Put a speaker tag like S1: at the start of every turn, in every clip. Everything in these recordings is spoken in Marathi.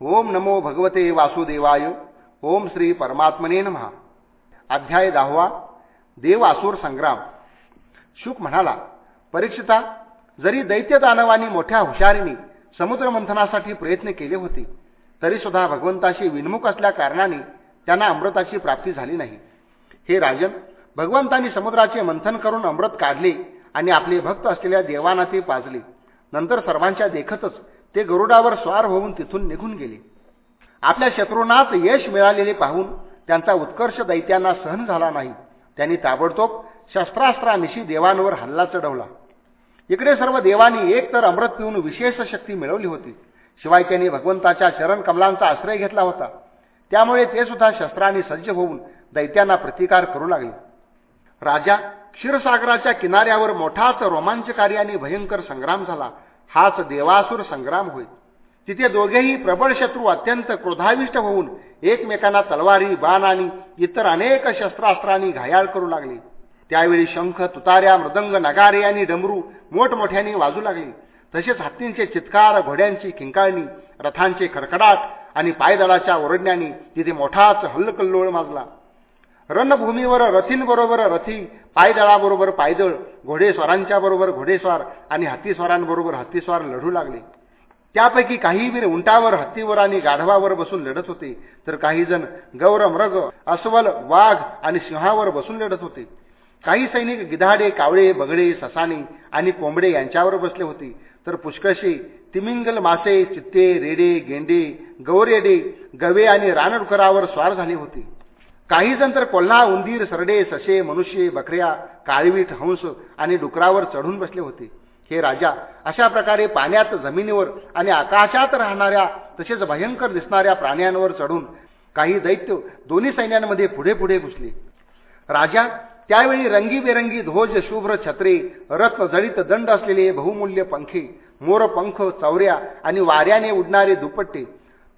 S1: ओम नमो भगवते वासुदेवाय. ओम श्री परमात्मने महा अध्याय दहावा. देवासुर संग्राम. शुक म्हणाला परीक्षिता जरी दैत्य दानवानी मोठ्या हुशारीने समुद्रमंथनासाठी प्रयत्न केले होते तरी सुद्धा भगवंताशी विनमुख असल्या कारणाने त्यांना अमृताची प्राप्ती झाली नाही. हे राजन भगवंतांनी समुद्राचे मंथन करून अमृत काढले आणि आपले भक्त असलेल्या देवांना ते पाजले. नंतर सर्वांच्या देखतच ते गरुडावर स्वार होऊन तिथून निघून गेले. आपल्या शत्रूंनाच यश मिळालेले पाहून त्यांचा उत्कर्ष दैत्यांना सहन झाला नाही. त्यांनी ताबडतोब शस्त्रास्त्रानिशी देवांवर हल्ला चढवला. इकडे सर्व देवांनी एक तर अमृत पिऊन विशेष शक्ती मिळवली होती. शिवाय त्यांनी भगवंताच्या चरण कमलांचा आश्रय घेतला होता. त्यामुळे ते सुद्धा शस्त्रांनी सज्ज होऊन दैत्यांना प्रतिकार करू लागले. राजा क्षीरसागराच्या किनाऱ्यावर मोठाच रोमांचकारी आणि भयंकर संग्राम झाला. हाच देवासुर संग्राम होय. तिथे दोघेही प्रबळ शत्रू अत्यंत क्रोधाविष्ट होऊन एकमेकांना तलवारी बाण आणि इतर अनेक शस्त्रास्त्रांनी घायाळ करू लागले. त्यावेळी शंख तुताऱ्या मृदंग नगारे आणि डमरू मोठमोठ्याने वाजू लागले. तसेच हत्तींचे चित्कार घोड्यांची किंकाळणी रथांचे खडखडाट आणि पायदळाच्या ओरडण्याने तिथे मोठाच हल्लकल्लोळ माजला. रणभूमीवर रथींबरोबर रथी पायदळाबरोबर पायदळ घोडेस्वारांच्या बरोबर घोडेस्वार आणि हत्तीस्वारांबरोबर हत्तीस्वार लढू लागले. त्यापैकी काही वीर उंटावर हत्तीवर आणि गाढवावर बसून लढत होते. तर काही जण गौरमृग अस्वल वाघ आणि सिंहावर बसून लढत होते. काही सैनिक गिधाडे कावळे बगडे ससानी आणि कोंबडे यांच्यावर बसले होते. तर पुष्कळशी तिमिंगल मासे चित्ते रेडे गेंडे गौरेडे गवे आणि रानडुकरावर स्वार झाले होते. काही जण तर कोल्हा उंदीर सरडे ससे मनुष्य बकऱ्या काळवीट हंस आणि डुकरावर चढून बसले होते. हे राजा अशा प्रकारे पाण्यात जमिनीवर आणि आकाशात राहणाऱ्या तसेच भयंकर दिसणाऱ्या प्राण्यांवर चढून काही दैत्य दोन्ही सैन्यांमध्ये पुढे पुढे घुसले. राजा त्यावेळी रंगीबेरंगी ध्वज शुभ्र छत्रे रत्न दंड असलेले बहुमूल्य पंखे मोरपंख चौऱ्या आणि वाऱ्याने उडणारे दुपट्टे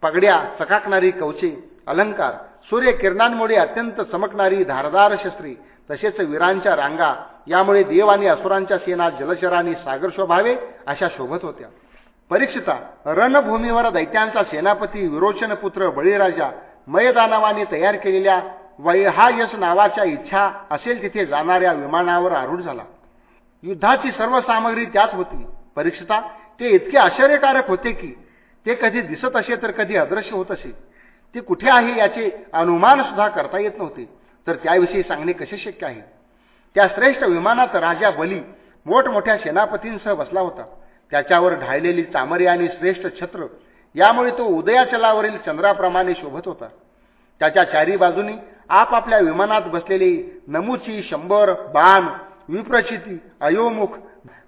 S1: पगड्या चकाकणारी कवचे अलंकार सूर्य किरणांमुळे अत्यंत चमकणारी धारदार शस्त्री तसेच वीरांच्या रांगा यामुळे देव आणि असुरांच्या सेना जलचरांनी सागर शोभावे अशा शोभत होत्या. परीक्षिता रणभूमीवर दैत्यांचा सेनापती विरोचन पुत्र बळीराजा मयदानवाने तयार केलेल्या वैहायस नावाच्या इच्छा असेल तिथे जाणाऱ्या विमानावर आरूढ झाला. युद्धाची सर्व सामग्री त्यात होती. परीक्षिता ते इतके आश्चर्यकारक होते की ते कधी दिसत असे तर कधी अदृश्य होत असे. ती कुठे आहे याचे अनुमान सुद्धा करता येत नव्हते. तर त्याविषयी सांगणे कसे शक्य आहे? त्या श्रेष्ठ विमानात राजा बली मोठमोठ्या सेनापतींसह बसला होता. त्याच्यावर ढायलेली चामरे आणि श्रेष्ठ छत्र यामुळे तो उदयाचलावरील चंद्राप्रमाणे शोभत होता. त्याच्या चारी बाजूनी आपापल्या विमानात बसलेली नमुची शंभर बाण विप्रचिती अयोमुख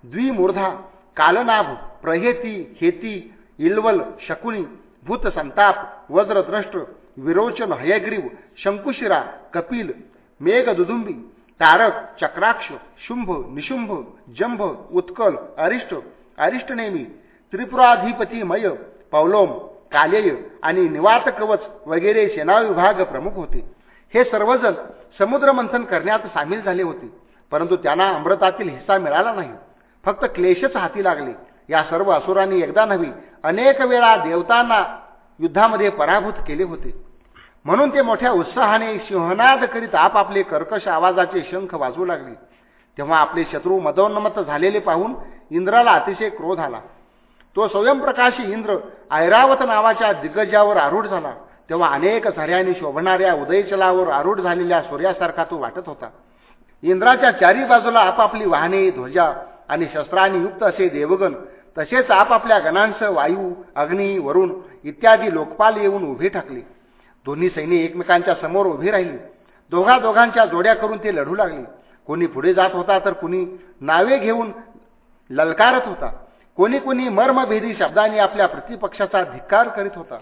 S1: द्विमूर्धा कालनाभ प्रहेती हेती इल्वल शकुनी भूत संताप वज्रद्रष्ट विरोचन हयग्रीव शंकुशिरा कपिल मेघ दुदुंबी तारक चक्राक्ष शुंभ निशुंभ जंभ उत्कल अरिष्ट अरिष्टनेमी त्रिपुराधिपतीमय पौलोम कालेय आणि निवात कवच वगैरे सेनाविभाग प्रमुख होते. हे सर्वजण समुद्रमंथन करण्यात सामील झाले होते परंतु त्यांना अमृतातील हिस्सा मिळाला नाही. फक्त क्लेशच हाती लागले. या सर्व असुरांनी एकदा नव्हे अनेक वेळा देवतांना युद्धामध्ये पराभूत केले होते. म्हणून ते मोठ्या उत्साहाने सिंहनाद करीत आपापले कर्कश आवाजाचे शंख वाजवू लागले. तेव्हा आपले शत्रू मदोन्मत झालेले पाहून इंद्राला अतिशय क्रोध आला. तो स्वयंप्रकाशी इंद्र ऐरावत नावाच्या दिग्गजावर आरूढ झाला. तेव्हा अनेक झऱ्यांनी शोभणाऱ्या उदयचलावर आरूढ झालेल्या सूर्यासारखा तो वाटत होता. इंद्राच्या चारी बाजूला आपापली वाहने ध्वजा आणि शस्त्रांनी युक्त असे देवगण तसेच आपापल्या गणांसह वायू अग्नी वरुण इत्यादी लोकपाल येऊन उभे ठाकले. दोन्ही सैन्य एकमेकांच्या समोर उभी राहिली. दोघा दोघांच्या जोड्या करून ते लढू लागले. कोणी पुढे जात होता तर कुणी नावे घेऊन ललकारत होता. कोणी कोणी मर्मभेदी शब्दांनी आपल्या प्रतिपक्षाचा धिक्कार करीत होता.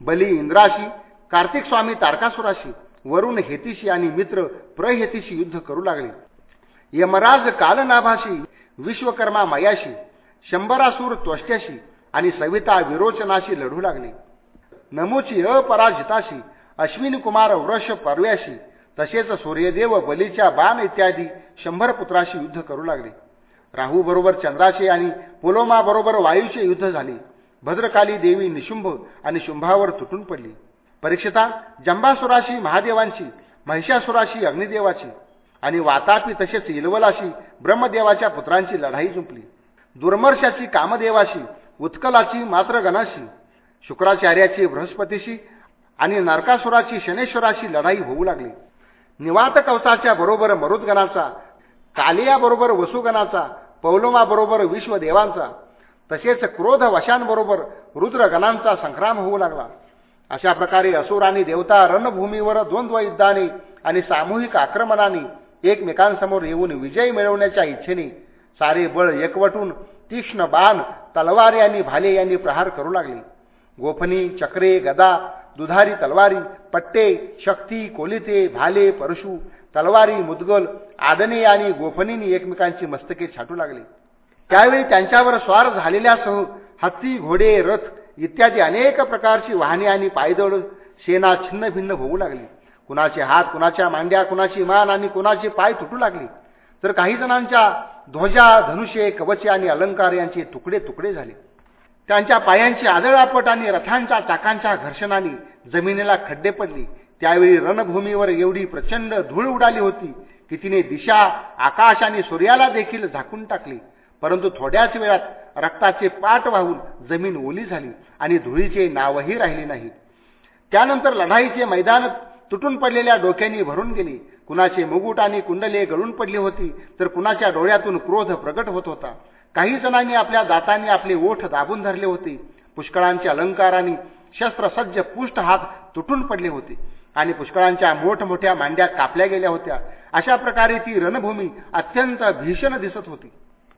S1: बली इंद्राशी कार्तिक स्वामी तारकासुराशी वरुण हेतीशी आणि मित्र प्रहेतीशी युद्ध करू लागले. यमराज कालनाभाशी विश्वकर्मा मयाशी शंभरासूर त्वष्ट्याशी आणि सविता विरोचनाशी लढू लागले. नमोची अपराजिताशी अश्विनकुमार वृष पर्व्याशी तसेच सूर्यदेव बलीच्या बाण इत्यादी शंभर पुत्राशी युद्ध करू लागले. राहू बरोबर चंद्राचे आणि पुलोमा बरोबर वायूचे युद्ध झाले. भद्रकाली देवी निशुंभ आणि शुंभावर तुटून पडली. परीक्षिता जंबासुराशी महादेवांची महिषासुराशी अग्निदेवाची आणि वातापी तसेच इलवलाशी ब्रह्मदेवाच्या पुत्रांची लढाई जुंपली. दुर्मर्शाची कामदेवाशी उत्कलाची मात्र गणाशी शुक्राचार्याची बृहस्पतीशी आणि नरकासुराची शनेश्वराशी लढाई होऊ लागली. निवात कवचाच्या बरोबर मरुदगणाचा कालियाबरोबर वसुगणाचा पौलोमाबरोबर विश्वदेवांचा तसेच क्रोध वशांबरोबर रुद्रगणांचा संग्राम होऊ लागला. अशा प्रकारे असुर आणि देवता रणभूमीवर द्वंद्व युद्धाने आणि सामूहिक आक्रमणाने एकमेकांसमोर येऊन विजय मिळवण्याच्या इच्छेने सारे बळ एकवटून तीक्ष्ण बाण तलवारी आणि भाले यांनी प्रहार करू लागले. गोफणी चक्रे गदा दुधारी तलवारी पट्टे शक्ती कोलिते भाले परशु तलवारी मुदगल आदने आणि गोफणींनी एकमेकांची मस्तके छाटू लागले. त्यावेळी त्यांच्यावर स्वार झालेल्यासह हत्ती घोडे रथ इत्यादी अनेक प्रकारची वाहने आणि पायदळ सेना छिन्न भिन्न होऊ लागली. कुणाचे हात कुणाच्या मांड्या कुणाची मान आणि कुणाचे पाय तुटू लागले. तर काही जणांच्या ध्वजा धनुष्ये कवचे आणि अलंकार यांचे तुकडे तुकडे झाले. त्यांच्या पायांची आदळापट आणि रथांच्या चाकांच्या घर्षणाने जमिनीला खड्डे पडले. त्यावेळी रणभूमीवर एवढी प्रचंड धूळ उडाली होती की तिने दिशा आकाश आणि सूर्याला देखील झाकून टाकली. परंतु थोड्याच वेळात रक्ताचे पाट वाहून जमीन ओली झाली आणि धुळीचे नावही राहिले नाही. त्यानंतर लढाईचे मैदान तुटून पडलेल्या डोक्यांनी भरून गेली. कुणाचे मुगुट आणि कुंडले गळून पडली होती तर कुणाच्या डोळ्यातून क्रोध प्रगट होत होता. काही जणांनी आपल्या दातांनी आपले ओठ दाबून धरले होते. पुष्कळांच्या आणि शस्त्रसज्ज पुष्ट हात तुटून पडले होते आणि पुष्कळांच्या मोठमोठ्या मांड्या कापल्या गेल्या होत्या. अशा प्रकारे ती रणभूमी अत्यंत भीषण दिसत होती.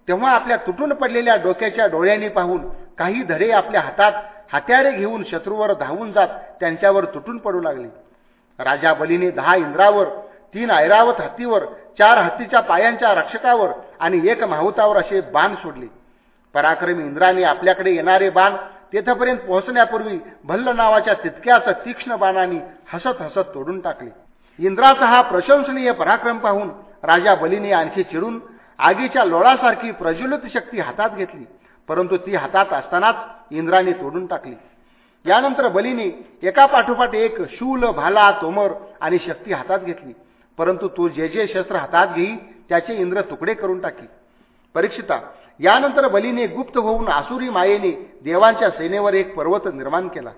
S1: तेव्हा आपल्या तुटून पडलेल्या डोक्याच्या डोळ्यांनी पाहून काही धरे आपल्या हातात हत्यारे घेऊन शत्रूवर धावून जात त्यांच्यावर तुटून पडू लागले. राजा बलीने दहा इंद्रावर तीन ऐरावत हत्तीवर चार हत्तीच्या पायांच्या रक्षकावर आणि एक माहुतावर असे बाण सोडले. पराक्रमी इंद्राने आपल्याकडे येणारे बाण तेथपर्यंत पोहोचण्यापूर्वी भल्ल नावाच्या तितक्याच तीक्ष्ण बाणांनी हसत हसत तोडून टाकले. इंद्राचा हा प्रशंसनीय पराक्रम पाहून राजा बलीने आणखी चिडून आगीच्या लोळासारखी प्रज्वलित शक्ती हातात घेतली परंतु ती हातात असतानाच इंद्राने तोडून टाकली. यानंतर बलीने एका पाठोपाठ एक शूल भाला तोमर आणि शक्ती हातात घेतली. परंतु तो जे जे शस्त्र हातात घेई त्याचे इंद्र तुकडे करून टाकी. परीक्षिता यानंतर बलीने गुप्त होऊन आसुरी मायेने देवांच्या सेनेवर एक पर्वत निर्माण केला.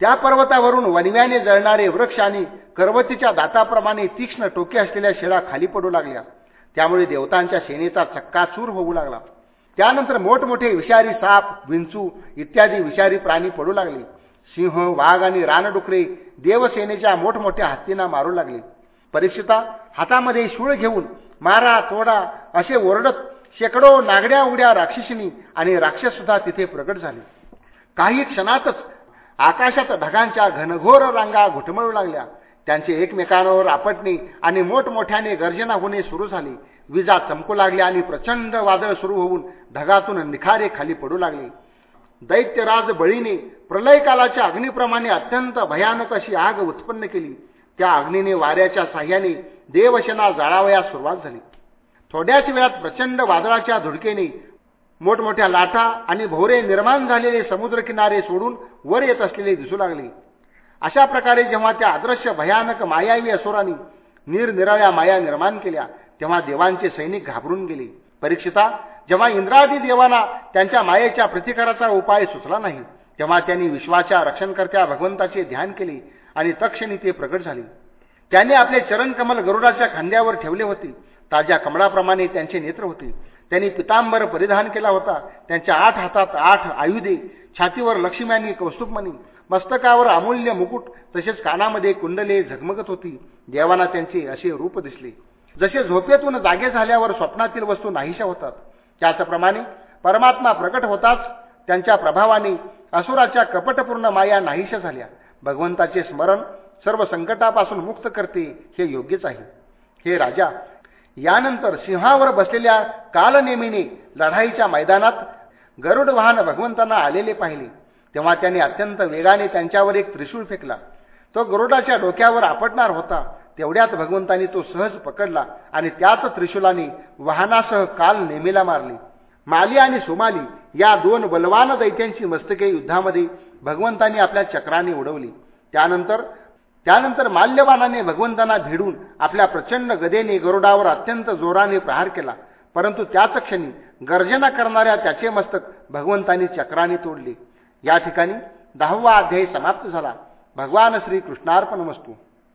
S1: त्या पर्वतावरून वनव्याने जळणारे वृक्ष आणि करवतीच्या दाताप्रमाणे तीक्ष्ण टोके असलेल्या शिळा खाली पडू लागल्या. त्यामुळे देवतांच्या सेनेचा चक्काचूर होऊ लागला. त्यानंतर मोठमोठे विषारी साप विंचू इत्यादी विषारी प्राणी पडू लागले. सिंह वाघ आणि रानडुकरे देवसेनेच्या मोठमोठ्या हत्तींना मारू लागले. परीक्षिता हातामध्ये शूळ घेऊन मारा तोडा असे ओरडत शेकडो नागड्या उड्या राक्षसिनी आणि राक्षस सुद्धा तिथे प्रकट झाले. काही क्षणातच आकाशात ढगांच्या घनघोर रांगा घुटमळू लागल्या. त्यांचे एकमेकांवर आपटणे आणि मोठमोठ्याने गर्जना होणे सुरू झाले. विजा चमकू लागल्या आणि प्रचंड वादळ सुरू होऊन ढगातून निखारे खाली पडू लागले. दैत्यराज बळीने प्रलयकालाच्या अग्निप्रमाणे अत्यंत भयानक अशी आग उत्पन्न केली. त्या अग्नीने वाऱ्याच्या साह्याने देवशना जाळावयास सुरुवात झाली. थोड्याच वेळात प्रचंड वादळाच्या धुडकेने मोठमोठ्या लाटा आणि भोवरे निर्माण झालेले समुद्रकिनारे सोडून वर येत असलेले दिसू लागले. अशा प्रकारे जेव्हा त्या अदृश्य भयानक मायावी असुरांनी निरनिराळ्या माया निर्माण केल्या तेव्हा देवांचे सैनिक घाबरून गेले. परीक्षिता जेव्हा इंद्रादी देवांना त्यांच्या मायेच्या प्रतिकाराचा उपाय सुचला नाही तेव्हा त्यांनी विश्वाच्या रक्षणकर्त्या भगवंताचे ध्यान केले आणि तक्षणी ते प्रकट झाले. त्याने आपले चरणकमल गरुडाच्या खांद्यावर ठेवले होते. ताज्या कमळाप्रमाणे त्यांचे नेत्र होते. त्यांनी पितांबर परिधान केला होता. त्यांच्या आठ हातात आठ आयुधे छातीवर लक्ष्म्यांनी कौस्तुभमणी मस्तकावर अमूल्य मुकुट तसेच कानामध्ये कुंडले झगमगत होती. देवांना त्यांचे असे रूप दिसले. जसे झोपेतून जागे झाल्यावर स्वप्नातील वस्तू नाहीशा होतात त्याचप्रमाणे परमात्मा प्रकट होताच त्यांच्या प्रभावाने असुराच्या कपटपूर्ण माया नाहीशा झाल्या. भगवंताचे स्मरण सर्व संकटापासून मुक्त करते हे योग्यच आहे. हे राजा यानंतर सिंहावर बसलेल्या कालनेमीने लढाईच्या मैदानात गरुड वाहन भगवंतांना आलेले पाहिले. तेव्हा त्यांनी अत्यंत वेगाने त्यांच्यावर एक त्रिशूळ फेकला. तो गरुडाच्या डोक्यावर आपटणार होता. तेवढ्यात भगवंतांनी तो सहज पकडला आणि त्याच त्रिशूलाने वाहनासह काल नेमीला मारली. माली आणि सोमाली या दोन बलवान दैत्यांची मस्तके युद्धामध्ये भगवंतानी आपल्या चक्राने उडवली. त्यानंतर त्यानंतर माल्यवानाने भगवंतांना भिडून आपल्या प्रचंड गदेने गरुडावर अत्यंत जोराने प्रहार केला. परंतु त्याच क्षणी गर्जना करणाऱ्या त्याचे मस्तक भगवंतानी चक्राने तोडले. या ठिकाणी दहावा अध्यायी समाप्त झाला. भगवान श्री कृष्णार्पण वस्तू